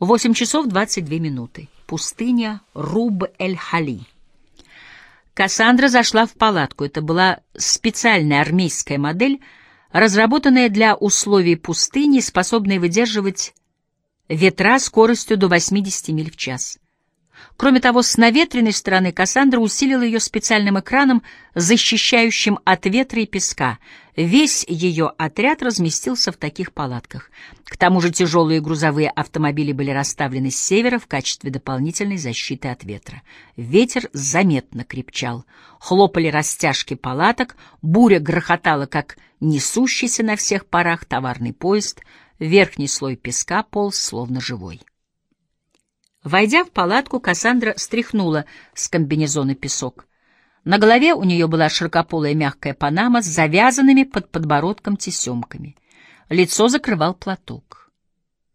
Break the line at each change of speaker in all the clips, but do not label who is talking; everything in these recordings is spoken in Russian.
8 часов 22 минуты. Пустыня Руб-эль-Хали. Кассандра зашла в палатку. Это была специальная армейская модель, разработанная для условий пустыни, способная выдерживать ветра скоростью до 80 миль в час. Кроме того, с наветренной стороны Кассандра усилила ее специальным экраном, защищающим от ветра и песка. Весь ее отряд разместился в таких палатках. К тому же тяжелые грузовые автомобили были расставлены с севера в качестве дополнительной защиты от ветра. Ветер заметно крепчал. Хлопали растяжки палаток, буря грохотала, как несущийся на всех парах товарный поезд, верхний слой песка полз, словно живой. Войдя в палатку, Кассандра стряхнула с комбинезона песок. На голове у нее была широкополая мягкая панама с завязанными под подбородком тесемками. Лицо закрывал платок.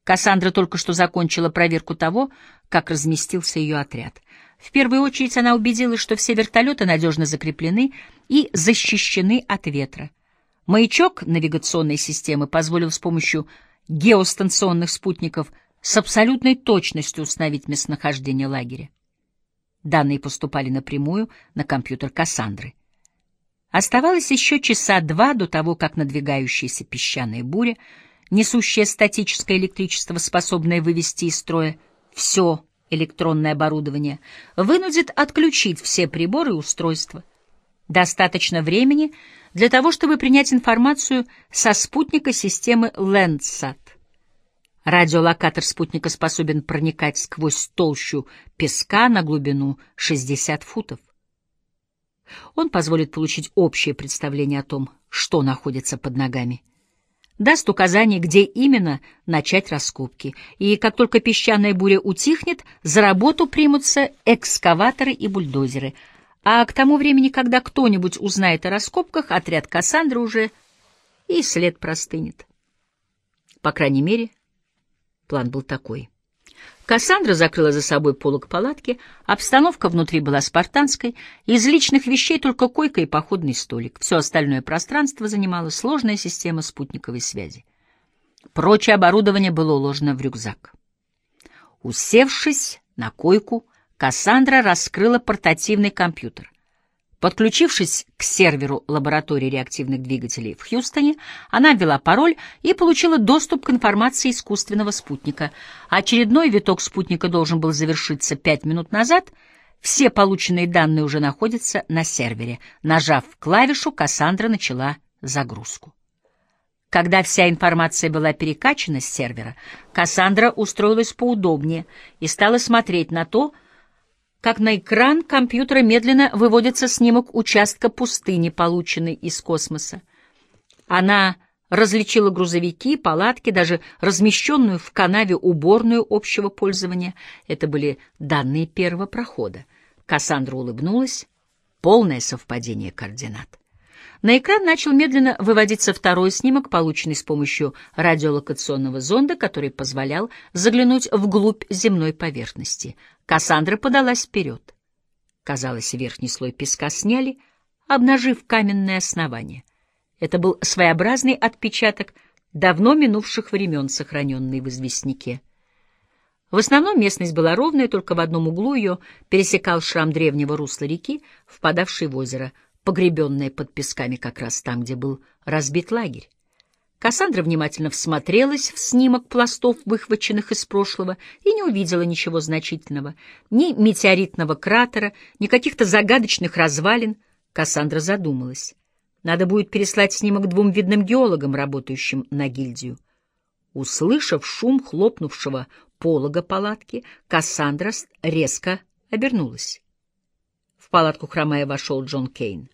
Кассандра только что закончила проверку того, как разместился ее отряд. В первую очередь она убедилась, что все вертолеты надежно закреплены и защищены от ветра. Маячок навигационной системы позволил с помощью геостанционных спутников с абсолютной точностью установить местонахождение лагеря. Данные поступали напрямую на компьютер Кассандры. Оставалось еще часа два до того, как надвигающаяся песчаная буря, несущая статическое электричество, способное вывести из строя все электронное оборудование, вынудит отключить все приборы и устройства. Достаточно времени для того, чтобы принять информацию со спутника системы Landsat. Радиолокатор спутника способен проникать сквозь толщу песка на глубину 60 футов. Он позволит получить общее представление о том, что находится под ногами. Даст указание, где именно начать раскопки. И как только песчаная буря утихнет, за работу примутся экскаваторы и бульдозеры. А к тому времени, когда кто-нибудь узнает о раскопках, отряд Кассандры уже и след простынет. По крайней мере, План был такой. Кассандра закрыла за собой полок палатки, обстановка внутри была спартанской, из личных вещей только койка и походный столик. Все остальное пространство занимала сложная система спутниковой связи. Прочее оборудование было уложено в рюкзак. Усевшись на койку, Кассандра раскрыла портативный компьютер. Подключившись к серверу лаборатории реактивных двигателей в Хьюстоне, она ввела пароль и получила доступ к информации искусственного спутника. Очередной виток спутника должен был завершиться пять минут назад. Все полученные данные уже находятся на сервере. Нажав клавишу, Кассандра начала загрузку. Когда вся информация была перекачана с сервера, Кассандра устроилась поудобнее и стала смотреть на то, как на экран компьютера медленно выводится снимок участка пустыни, полученный из космоса. Она различила грузовики, палатки, даже размещенную в канаве уборную общего пользования. Это были данные первого прохода. Кассандра улыбнулась. Полное совпадение координат. На экран начал медленно выводиться второй снимок, полученный с помощью радиолокационного зонда, который позволял заглянуть вглубь земной поверхности. Кассандра подалась вперед. Казалось, верхний слой песка сняли, обнажив каменное основание. Это был своеобразный отпечаток давно минувших времен, сохраненный в известняке. В основном местность была ровная, только в одном углу ее пересекал шрам древнего русла реки, впадавший в озеро — погребенная под песками как раз там, где был разбит лагерь. Кассандра внимательно всмотрелась в снимок пластов, выхваченных из прошлого, и не увидела ничего значительного. Ни метеоритного кратера, ни каких-то загадочных развалин. Кассандра задумалась. Надо будет переслать снимок двум видным геологам, работающим на гильдию. Услышав шум хлопнувшего полога палатки, Кассандра резко обернулась. В палатку хромая вошел Джон Кейн.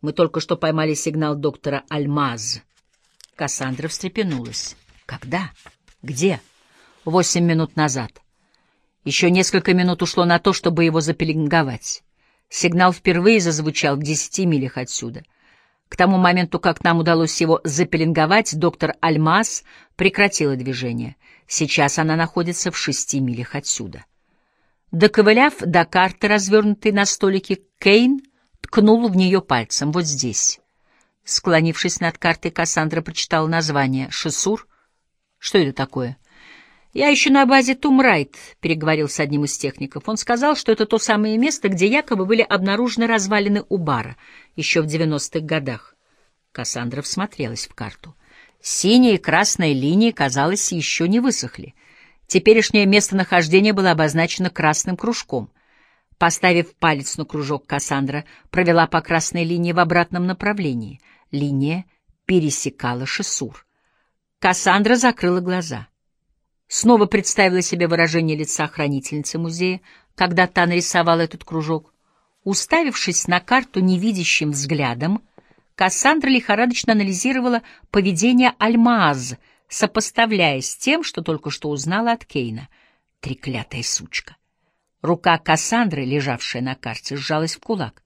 Мы только что поймали сигнал доктора Альмаз. Кассандра встрепенулась. Когда? Где? Восемь минут назад. Еще несколько минут ушло на то, чтобы его запеленговать. Сигнал впервые зазвучал в десяти милях отсюда. К тому моменту, как нам удалось его запеленговать, доктор Альмаз прекратила движение. Сейчас она находится в шести милях отсюда. Доковыляв до карты, развернутой на столике, Кейн ткнул в нее пальцем. Вот здесь. Склонившись над картой, Кассандра прочитала название. «Шесур? Что это такое?» Я еще на базе Тумрайт переговорил с одним из техников. Он сказал, что это то самое место, где якобы были обнаружены развалины у бара еще в 90-х годах. Кассандра всмотрелась в карту. Синяя и красная линии, казалось, еще не высохли. Теперешнее местонахождение было обозначено красным кружком. Поставив палец на кружок, Кассандра провела по красной линии в обратном направлении. Линия пересекала Шесур. Кассандра закрыла глаза. Снова представила себе выражение лица хранительницы музея, когда та нарисовала этот кружок. Уставившись на карту невидящим взглядом, Кассандра лихорадочно анализировала поведение Альмааз, сопоставляя с тем, что только что узнала от Кейна. Треклятая сучка. Рука Кассандры, лежавшая на карте, сжалась в кулак.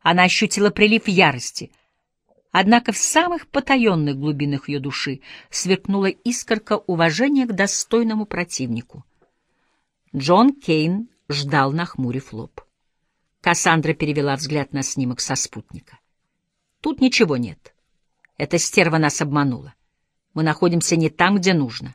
Она ощутила прилив ярости. Однако в самых потаенных глубинах ее души сверкнула искорка уважения к достойному противнику. Джон Кейн ждал, нахмурив лоб. Кассандра перевела взгляд на снимок со спутника. Тут ничего нет. Эта стерва нас обманула. Мы находимся не там, где нужно.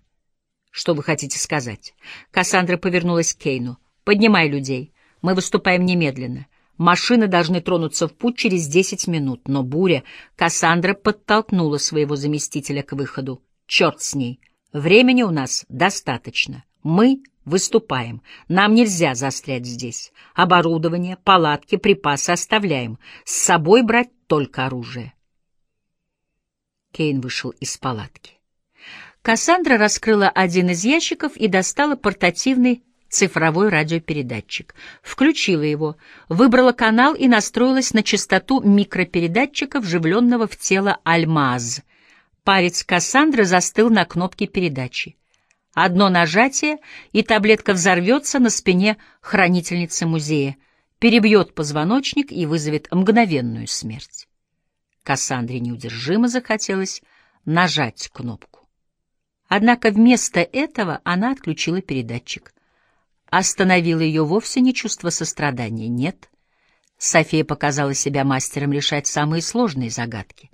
Что вы хотите сказать? Кассандра повернулась к Кейну. Поднимай людей. Мы выступаем немедленно. Машины должны тронуться в путь через десять минут, но буря... Кассандра подтолкнула своего заместителя к выходу. Черт с ней. Времени у нас достаточно. Мы выступаем. Нам нельзя застрять здесь. Оборудование, палатки, припасы оставляем. С собой брать только оружие. Кейн вышел из палатки. Кассандра раскрыла один из ящиков и достала портативный цифровой радиопередатчик. Включила его, выбрала канал и настроилась на частоту микропередатчика, вживленного в тело Альмаз. Парец Кассандры застыл на кнопке передачи. Одно нажатие, и таблетка взорвется на спине хранительницы музея, перебьет позвоночник и вызовет мгновенную смерть. Кассандре неудержимо захотелось нажать кнопку. Однако вместо этого она отключила передатчик. Остановило ее вовсе не чувство сострадания, нет. София показала себя мастером решать самые сложные загадки.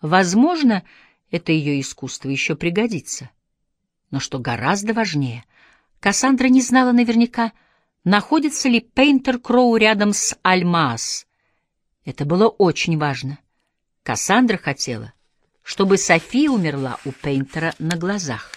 Возможно, это ее искусство еще пригодится. Но что гораздо важнее, Кассандра не знала наверняка, находится ли Пейнтер Кроу рядом с Альмаас. Это было очень важно. Кассандра хотела, чтобы София умерла у Пейнтера на глазах.